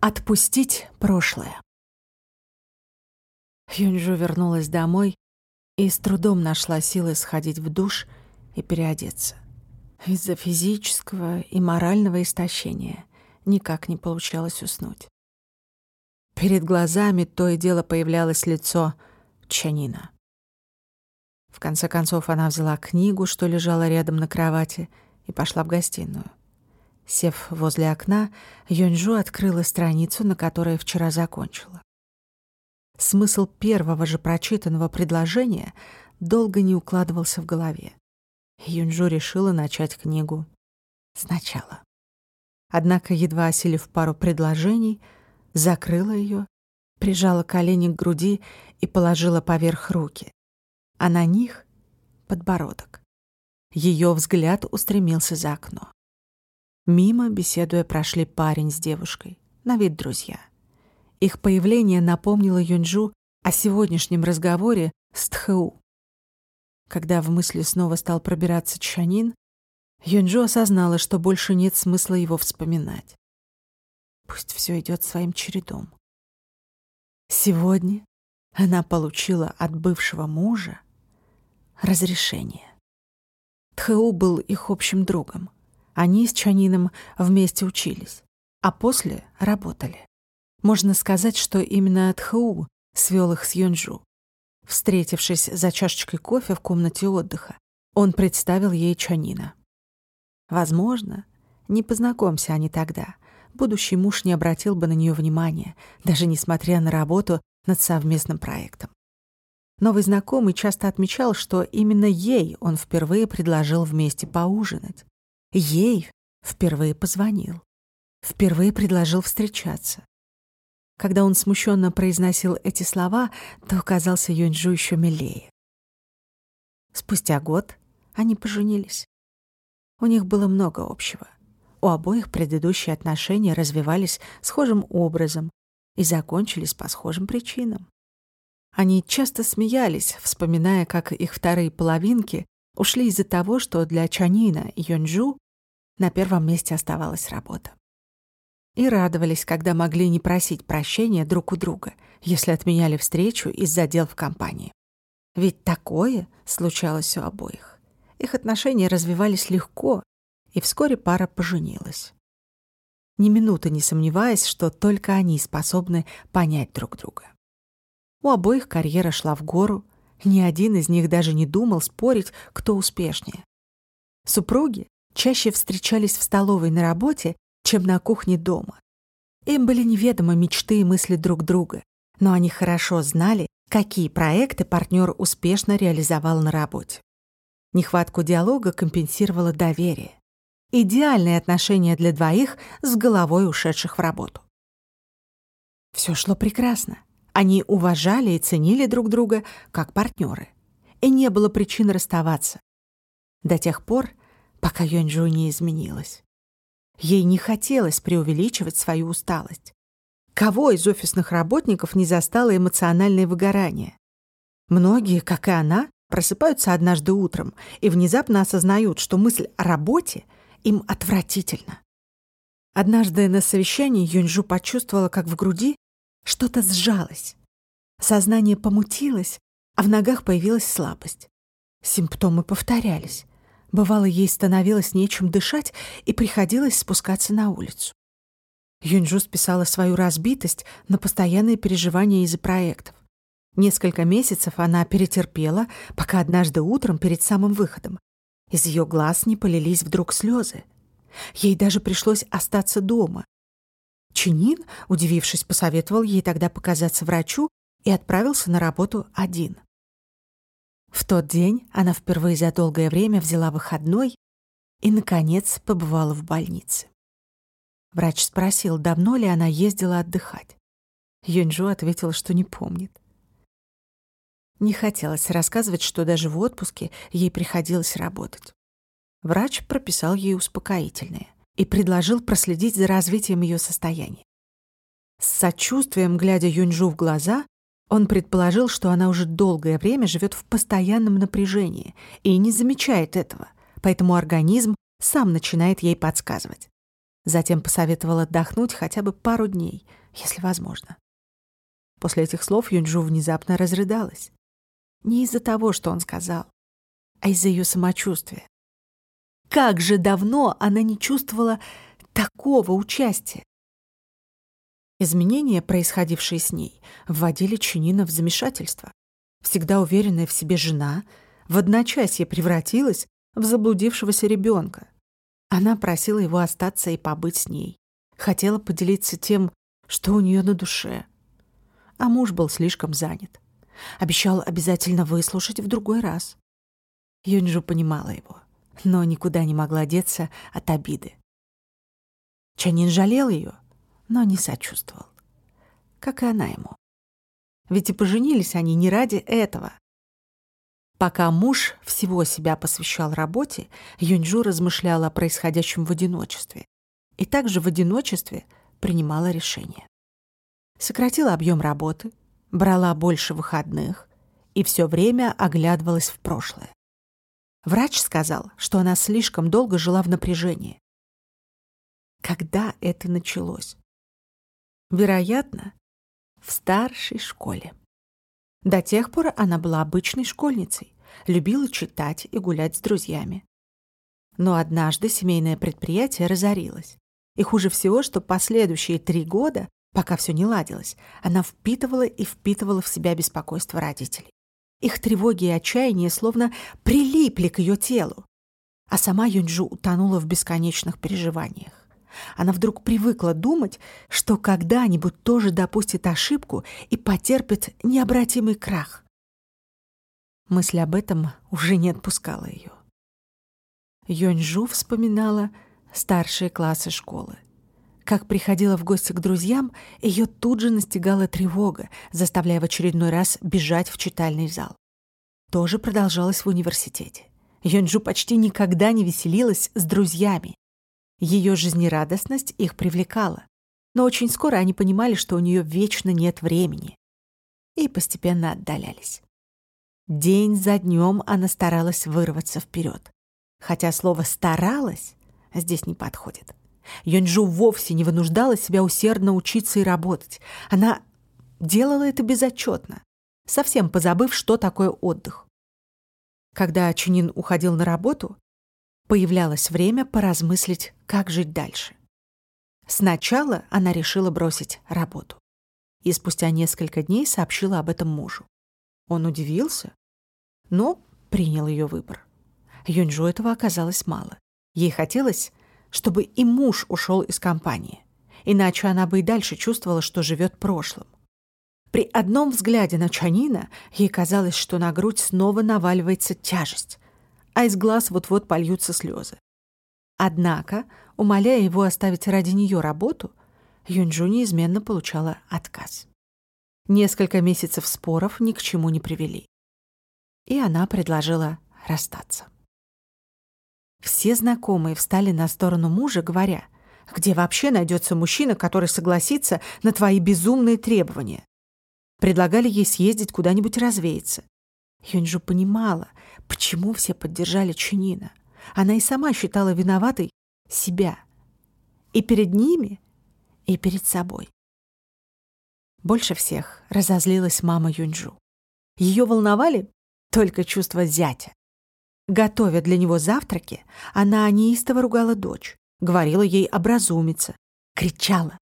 Отпустить прошлое. Юнджу вернулась домой и с трудом нашла силы сходить в душ и переодеться. Из-за физического и морального истощения никак не получалось уснуть. Перед глазами то и дело появлялось лицо Чанина. В конце концов она взяла книгу, что лежала рядом на кровати, и пошла в гостиную. Сев возле окна, Юньжу открыла страницу, на которой вчера закончила. Смысл первого же прочитанного предложения долго не укладывался в голове. Юньжу решила начать книгу сначала. Однако, едва осилив пару предложений, закрыла ее, прижала колени к груди и положила поверх руки, а на них — подбородок. Ее взгляд устремился за окно. Мимо, беседуя, прошли парень с девушкой, на вид друзья. Их появление напомнило Юнджу о сегодняшнем разговоре с Тхэу. Когда в мысли снова стал пробираться Чанин, Юнджу осознала, что больше нет смысла его вспоминать. Пусть все идет своим чередом. Сегодня она получила от бывшего мужа разрешение. Тхэу был их общим другом. Они с Чанином вместе учились, а после работали. Можно сказать, что именно Тху свел их с Юнджу. Встретившись за чашечкой кофе в комнате отдыха, он представил ей Чанина. Возможно, не познакомься они тогда, будущий муж не обратил бы на нее внимания, даже несмотря на работу над совместным проектом. Новый знакомый часто отмечал, что именно ей он впервые предложил вместе поужинать. Ей впервые позвонил. Впервые предложил встречаться. Когда он смущенно произносил эти слова, то казался Юньжу еще милее. Спустя год они поженились. У них было много общего. У обоих предыдущие отношения развивались схожим образом и закончились по схожим причинам. Они часто смеялись, вспоминая, как их вторые половинки ушли из-за того, что для Чанина и Йонджу на первом месте оставалась работа. И радовались, когда могли не просить прощения друг у друга, если отменяли встречу из-за дел в компании. Ведь такое случалось у обоих. Их отношения развивались легко, и вскоре пара поженилась. Ни минуты не сомневаясь, что только они способны понять друг друга. У обоих карьера шла в гору, ни один из них даже не думал спорить, кто успешнее. Супруги чаще встречались в столовой на работе, чем на кухне дома. Им были неведомы мечты и мысли друг друга, но они хорошо знали, какие проекты партнер успешно реализовал на работе. Нехватку диалога компенсировало доверие. Идеальные отношения для двоих с головой ушедших в работу. Все шло прекрасно. Они уважали и ценили друг друга как партнеры. И не было причин расставаться. До тех пор, пока Юньчжу не изменилась. Ей не хотелось преувеличивать свою усталость. Кого из офисных работников не застало эмоциональное выгорание? Многие, как и она, просыпаются однажды утром и внезапно осознают, что мысль о работе им отвратительна. Однажды на совещании Юньжу почувствовала, как в груди что-то сжалось. Сознание помутилось, а в ногах появилась слабость. Симптомы повторялись. Бывало, ей становилось нечем дышать, и приходилось спускаться на улицу. Юньжу списала свою разбитость на постоянные переживания из-за проектов. Несколько месяцев она перетерпела, пока однажды утром перед самым выходом из ее глаз не полились вдруг слезы. Ей даже пришлось остаться дома, Чинин, удивившись, посоветовал ей тогда показаться врачу и отправился на работу один. В тот день она впервые за долгое время взяла выходной и, наконец, побывала в больнице. Врач спросил, давно ли она ездила отдыхать. Юньжу ответила, что не помнит. Не хотелось рассказывать, что даже в отпуске ей приходилось работать. Врач прописал ей успокоительное и предложил проследить за развитием ее состояния. С сочувствием, глядя Юньжу в глаза, он предположил, что она уже долгое время живет в постоянном напряжении и не замечает этого, поэтому организм сам начинает ей подсказывать. Затем посоветовал отдохнуть хотя бы пару дней, если возможно. После этих слов Юнджу внезапно разрыдалась. Не из-за того, что он сказал, а из-за ее самочувствия. Как же давно она не чувствовала такого участия. Изменения, происходившие с ней, вводили Чинина в замешательство. Всегда уверенная в себе жена в одночасье превратилась в заблудившегося ребенка. Она просила его остаться и побыть с ней. Хотела поделиться тем, что у нее на душе. А муж был слишком занят. Обещал обязательно выслушать в другой раз. Юнджу понимала его, но никуда не могла деться от обиды. Чанин жалел ее, но не сочувствовал. Как и она ему. Ведь и поженились они не ради этого. Пока муж всего себя посвящал работе, Юньжу размышляла о происходящем в одиночестве. И также в одиночестве принимала решения. Сократила объем работы, брала больше выходных и все время оглядывалась в прошлое. Врач сказал, что она слишком долго жила в напряжении. Когда это началось? Вероятно, в старшей школе. До тех пор она была обычной школьницей, любила читать и гулять с друзьями. Но однажды семейное предприятие разорилось. И хуже всего, что последующие три года, пока все не ладилось, она впитывала и впитывала в себя беспокойство родителей. Их тревоги и отчаяние словно прилипли к ее телу. А сама Юнджу утонула в бесконечных переживаниях. Она вдруг привыкла думать, что когда-нибудь тоже допустит ошибку и потерпит необратимый крах. Мысль об этом уже не отпускала ее. Йонжу вспоминала старшие классы школы. Как приходила в гости к друзьям, ее тут же настигала тревога, заставляя в очередной раз бежать в читальный зал. То же продолжалось в университете. Йонджу почти никогда не веселилась с друзьями. Ее жизнерадостность их привлекала, но очень скоро они понимали, что у нее вечно нет времени, и постепенно отдалялись. День за днем она старалась вырваться вперед, хотя слово «старалась» здесь не подходит. Йонджу вовсе не вынуждала себя усердно учиться и работать. Она делала это безотчетно, совсем позабыв, что такое отдых. Когда Чунин уходил на работу, появлялось время поразмыслить, как жить дальше. Сначала она решила бросить работу. И спустя несколько дней сообщила об этом мужу. Он удивился, но принял ее выбор. Юньжу этого оказалось мало. Ей хотелось, чтобы и муж ушел из компании. Иначе она бы и дальше чувствовала, что живет прошлым. При одном взгляде на Чанина ей казалось, что на грудь снова наваливается тяжесть, а из глаз вот-вот польются слезы. Однако, умоляя его оставить ради нее работу, Юнджу неизменно получала отказ. Несколько месяцев споров ни к чему не привели. И она предложила расстаться. Все знакомые встали на сторону мужа, говоря, где вообще найдется мужчина, который согласится на твои безумные требования. Предлагали ей съездить куда-нибудь развеяться. Юнджу понимала, почему все поддержали Чунина. Она и сама считала виноватой себя. И перед ними, и перед собой. Больше всех разозлилась мама Юнджу. Ее волновали только чувства зятя. Готовя для него завтраки, она неистово ругала дочь, говорила ей образумиться, кричала.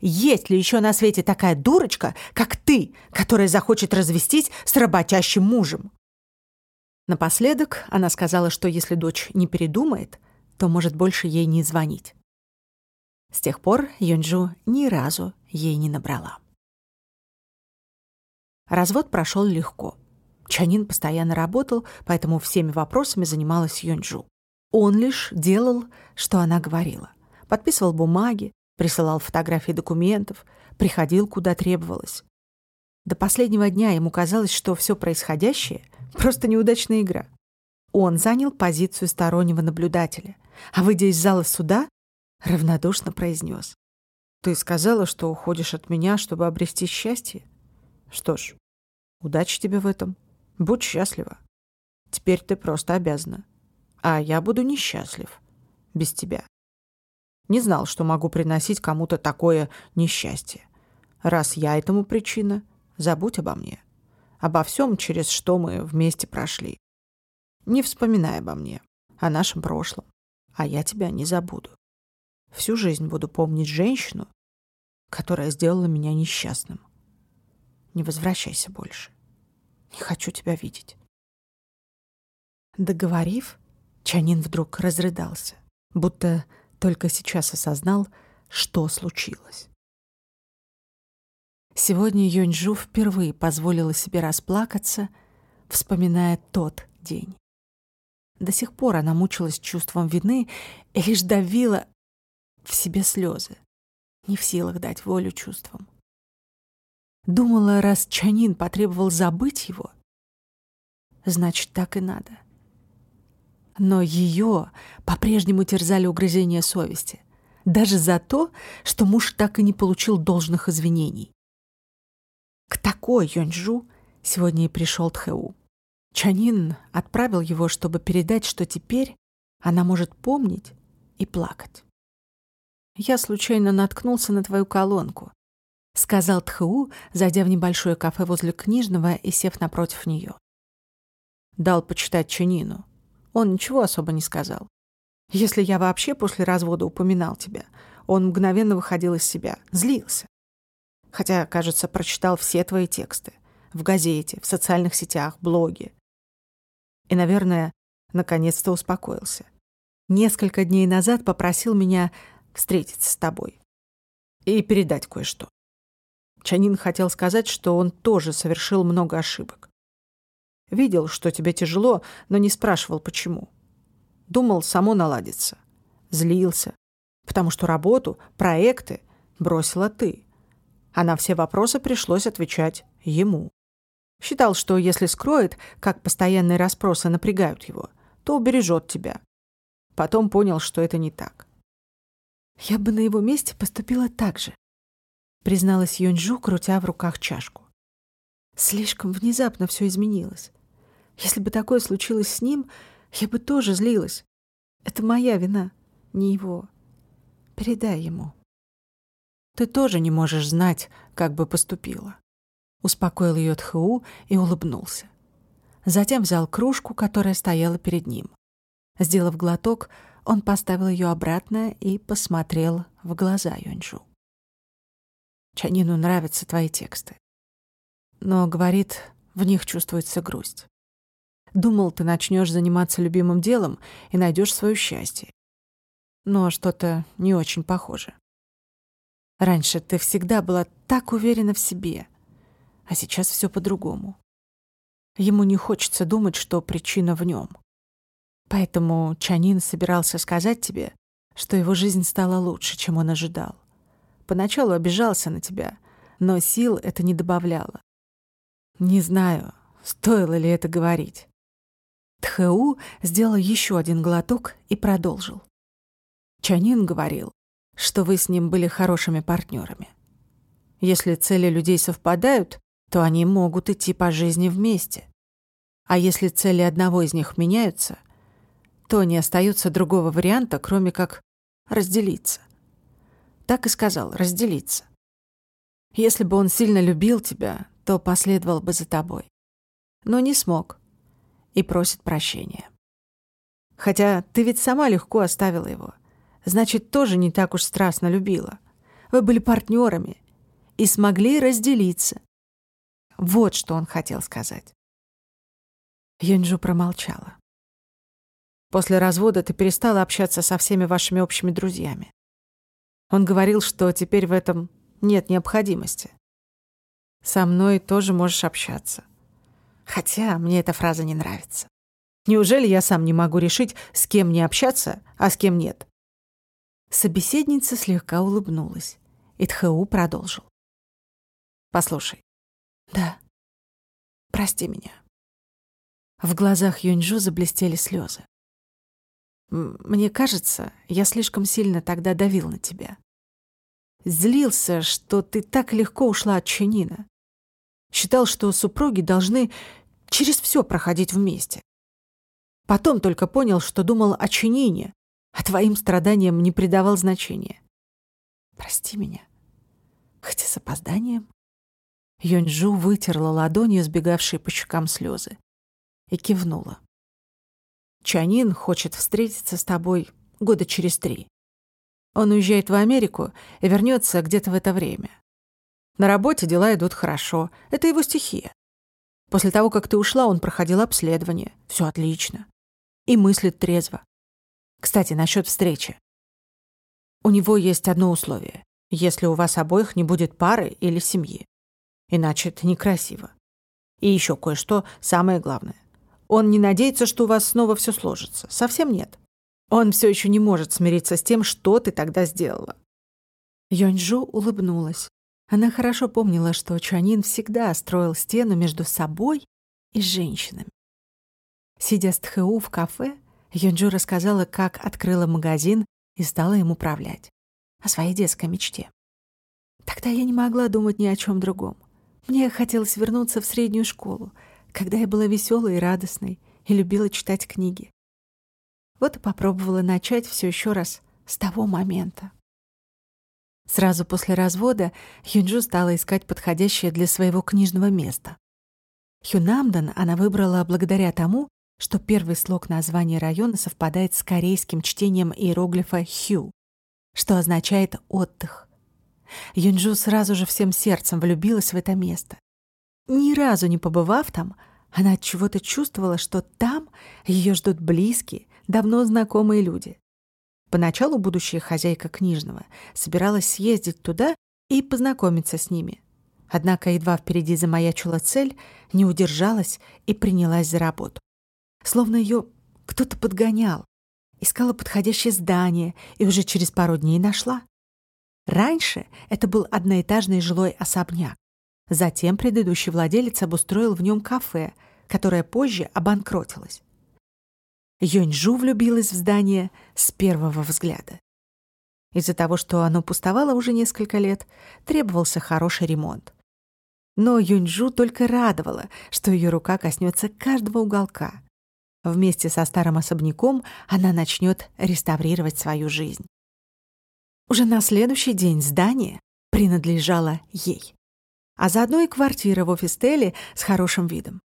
Есть ли еще на свете такая дурочка, как ты, которая захочет развестись с работящим мужем? Напоследок она сказала, что если дочь не передумает, то может больше ей не звонить. С тех пор Юнджу ни разу ей не набрала. Развод прошел легко. Чанин постоянно работал, поэтому всеми вопросами занималась Юнджу. Он лишь делал, что она говорила. Подписывал бумаги, присылал фотографии документов, приходил, куда требовалось. До последнего дня ему казалось, что все происходящее — просто неудачная игра. Он занял позицию стороннего наблюдателя, а, выйдя из зала суда, равнодушно произнес. «Ты сказала, что уходишь от меня, чтобы обрести счастье? Что ж, удачи тебе в этом. Будь счастлива. Теперь ты просто обязана. А я буду несчастлив. Без тебя. Не знал, что могу приносить кому-то такое несчастье. Раз я этому причина, забудь обо мне. Обо всем, через что мы вместе прошли. Не вспоминай обо мне, о нашем прошлом. А я тебя не забуду. Всю жизнь буду помнить женщину, которая сделала меня несчастным. Не возвращайся больше. Не хочу тебя видеть. Договорив, Чанин вдруг разрыдался, будто только сейчас осознал, что случилось. Сегодня Юньжу впервые позволила себе расплакаться, вспоминая тот день. До сих пор она мучилась чувством вины и лишь давила в себе слезы, не в силах дать волю чувствам. Думала, раз Чанин потребовал забыть его, значит, так и надо. Но ее по-прежнему терзали угрызения совести, даже за то, что муж так и не получил должных извинений. К такой Йонджу сегодня и пришел Тхэу. Чанин отправил его, чтобы передать, что теперь она может помнить и плакать. «Я случайно наткнулся на твою колонку», — сказал Тху, зайдя в небольшое кафе возле книжного и сев напротив нее. Дал почитать Чанину. Он ничего особо не сказал. Если я вообще после развода упоминал тебя, он мгновенно выходил из себя, злился. Хотя, кажется, прочитал все твои тексты. В газете, в социальных сетях, блоге и, наверное, наконец-то успокоился. Несколько дней назад попросил меня встретиться с тобой и передать кое-что. Чанин хотел сказать, что он тоже совершил много ошибок. Видел, что тебе тяжело, но не спрашивал, почему. Думал, само наладится. Злился, потому что работу, проекты бросила ты. А на все вопросы пришлось отвечать ему. Считал, что если скроет, как постоянные расспросы напрягают его, то убережет тебя. Потом понял, что это не так. «Я бы на его месте поступила так же», — призналась Юньжу, крутя в руках чашку. «Слишком внезапно все изменилось. Если бы такое случилось с ним, я бы тоже злилась. Это моя вина, не его. Передай ему. Ты тоже не можешь знать, как бы поступила. Успокоил ее Тху и улыбнулся. Затем взял кружку, которая стояла перед ним. Сделав глоток, он поставил ее обратно и посмотрел в глаза Юньчжу. Чанину нравятся твои тексты. Но, говорит, в них чувствуется грусть. Думал, ты начнешь заниматься любимым делом и найдешь свое счастье. Но что-то не очень похоже. Раньше ты всегда была так уверена в себе, а сейчас все по-другому. Ему не хочется думать, что причина в нем. Поэтому Чанин собирался сказать тебе, что его жизнь стала лучше, чем он ожидал. Поначалу обижался на тебя, но сил это не добавляло. Не знаю, стоило ли это говорить. Тхэу сделал еще один глоток и продолжил. Чанин говорил, что вы с ним были хорошими партнерами. Если цели людей совпадают, то они могут идти по жизни вместе. А если цели одного из них меняются, то не остается другого варианта, кроме как разделиться. Так и сказал, разделиться. Если бы он сильно любил тебя, то последовал бы за тобой. Но не смог и просит прощения. Хотя ты ведь сама легко оставила его. Значит, тоже не так уж страстно любила. Вы были партнерами и смогли разделиться. Вот что он хотел сказать. Юнджу промолчала. После развода ты перестала общаться со всеми вашими общими друзьями. Он говорил, что теперь в этом нет необходимости. Со мной тоже можешь общаться. Хотя мне эта фраза не нравится. Неужели я сам не могу решить, с кем мне общаться, а с кем нет? Собеседница слегка улыбнулась, и Тхэу продолжил. «Послушай, да. Прости меня. В глазах Юньжу заблестели слезы. Мне кажется, я слишком сильно тогда давил на тебя. Злился, что ты так легко ушла от Ченина. Считал, что супруги должны через все проходить вместе. Потом только понял, что думал о Ченине, а твоим страданиям не придавал значения. Прости меня. Хотя с опозданием. Йонджу вытерла ладонью сбегавшие по щекам слезы и кивнула. Чанин хочет встретиться с тобой года через три. Он уезжает в Америку и вернется где-то в это время. На работе дела идут хорошо. Это его стихия. После того, как ты ушла, он проходил обследование. Все отлично. И мыслит трезво. Кстати, насчет встречи. У него есть одно условие. Если у вас обоих не будет пары или семьи. Иначе это некрасиво. И еще кое-что самое главное. Он не надеется, что у вас снова все сложится. Совсем нет. Он все еще не может смириться с тем, что ты тогда сделала. Йонджу улыбнулась. Она хорошо помнила, что Чанин всегда строил стену между собой и женщинами. Сидя с Тхэу в кафе, Йонджу рассказала, как открыла магазин и стала им управлять. О своей детской мечте. Тогда я не могла думать ни о чем другом. Мне хотелось вернуться в среднюю школу, когда я была веселой и радостной и любила читать книги. Вот и попробовала начать все еще раз с того момента. Сразу после развода Хюнджу стала искать подходящее для своего книжного места. Хюнамдан она выбрала благодаря тому, что первый слог названия района совпадает с корейским чтением иероглифа «хю», что означает «отдых». Юнджу сразу же всем сердцем влюбилась в это место. Ни разу не побывав там, она от чего-то чувствовала, что там ее ждут близкие, давно знакомые люди. Поначалу будущая хозяйка книжного собиралась съездить туда и познакомиться с ними. Однако едва впереди замаячила цель, не удержалась и принялась за работу. Словно ее кто-то подгонял. Искала подходящее здание и уже через пару дней нашла. Раньше это был одноэтажный жилой особняк. Затем предыдущий владелец обустроил в нем кафе, которое позже обанкротилось. Йоньжу влюбилась в здание с первого взгляда. Из-за того, что оно пустовало уже несколько лет, требовался хороший ремонт. Но Юньжу только радовала, что ее рука коснется каждого уголка. Вместе со старым особняком она начнет реставрировать свою жизнь. Уже на следующий день здание принадлежало ей, а заодно и квартира в офис-теле с хорошим видом.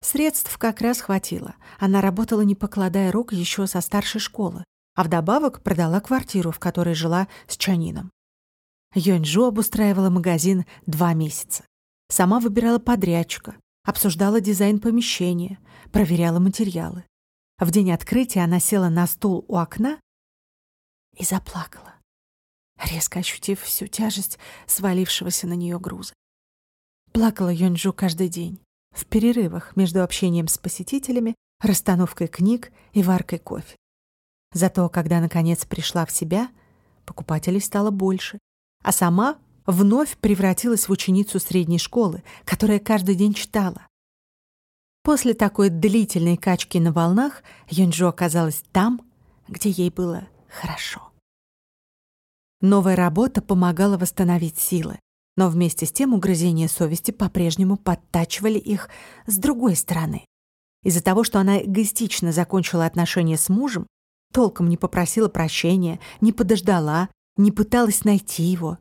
Средств как раз хватило. Она работала, не покладая рук, еще со старшей школы, а вдобавок продала квартиру, в которой жила с Чанином. Йонджу обустраивала магазин два месяца. Сама выбирала подрядчика, обсуждала дизайн помещения, проверяла материалы. В день открытия она села на стул у окна и заплакала, резко ощутив всю тяжесть свалившегося на нее груза. Плакала Йонджу каждый день в перерывах между общением с посетителями, расстановкой книг и варкой кофе. Зато, когда наконец пришла в себя, покупателей стало больше, а сама вновь превратилась в ученицу средней школы, которая каждый день читала. После такой длительной качки на волнах Юнджо оказалась там, где ей было хорошо. Новая работа помогала восстановить силы, но вместе с тем угрызения совести по-прежнему подтачивали их с другой стороны. Из-за того, что она эгоистично закончила отношения с мужем, толком не попросила прощения, не подождала, не пыталась найти его.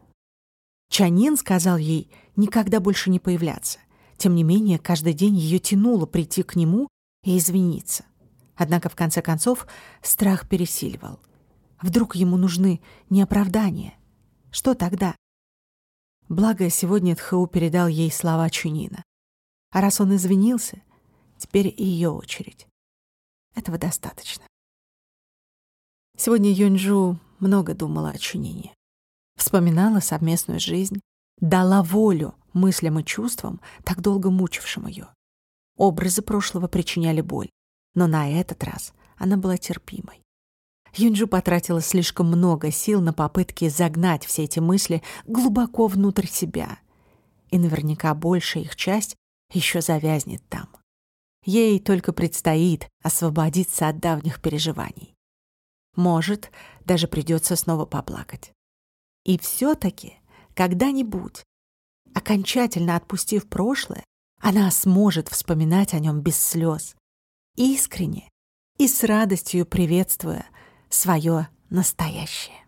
Чанин сказал ей никогда больше не появляться. Тем не менее, каждый день ее тянуло прийти к нему и извиниться. Однако, в конце концов, страх пересиливал. Вдруг ему нужны не оправдания. Что тогда? Благо, сегодня Тхау передал ей слова Чунина. А раз он извинился, теперь и ее очередь. Этого достаточно. Сегодня Юнджу много думала о Чунине. Вспоминала совместную жизнь, дала волю мыслям и чувствам, так долго мучившим ее. Образы прошлого причиняли боль, но на этот раз она была терпимой. Юнджу потратила слишком много сил на попытки загнать все эти мысли глубоко внутрь себя. И наверняка большая их часть еще завязнет там. Ей только предстоит освободиться от давних переживаний. Может, даже придется снова поплакать. И все-таки когда-нибудь, окончательно отпустив прошлое, она сможет вспоминать о нем без слез, искренне и с радостью приветствуя свое настоящее.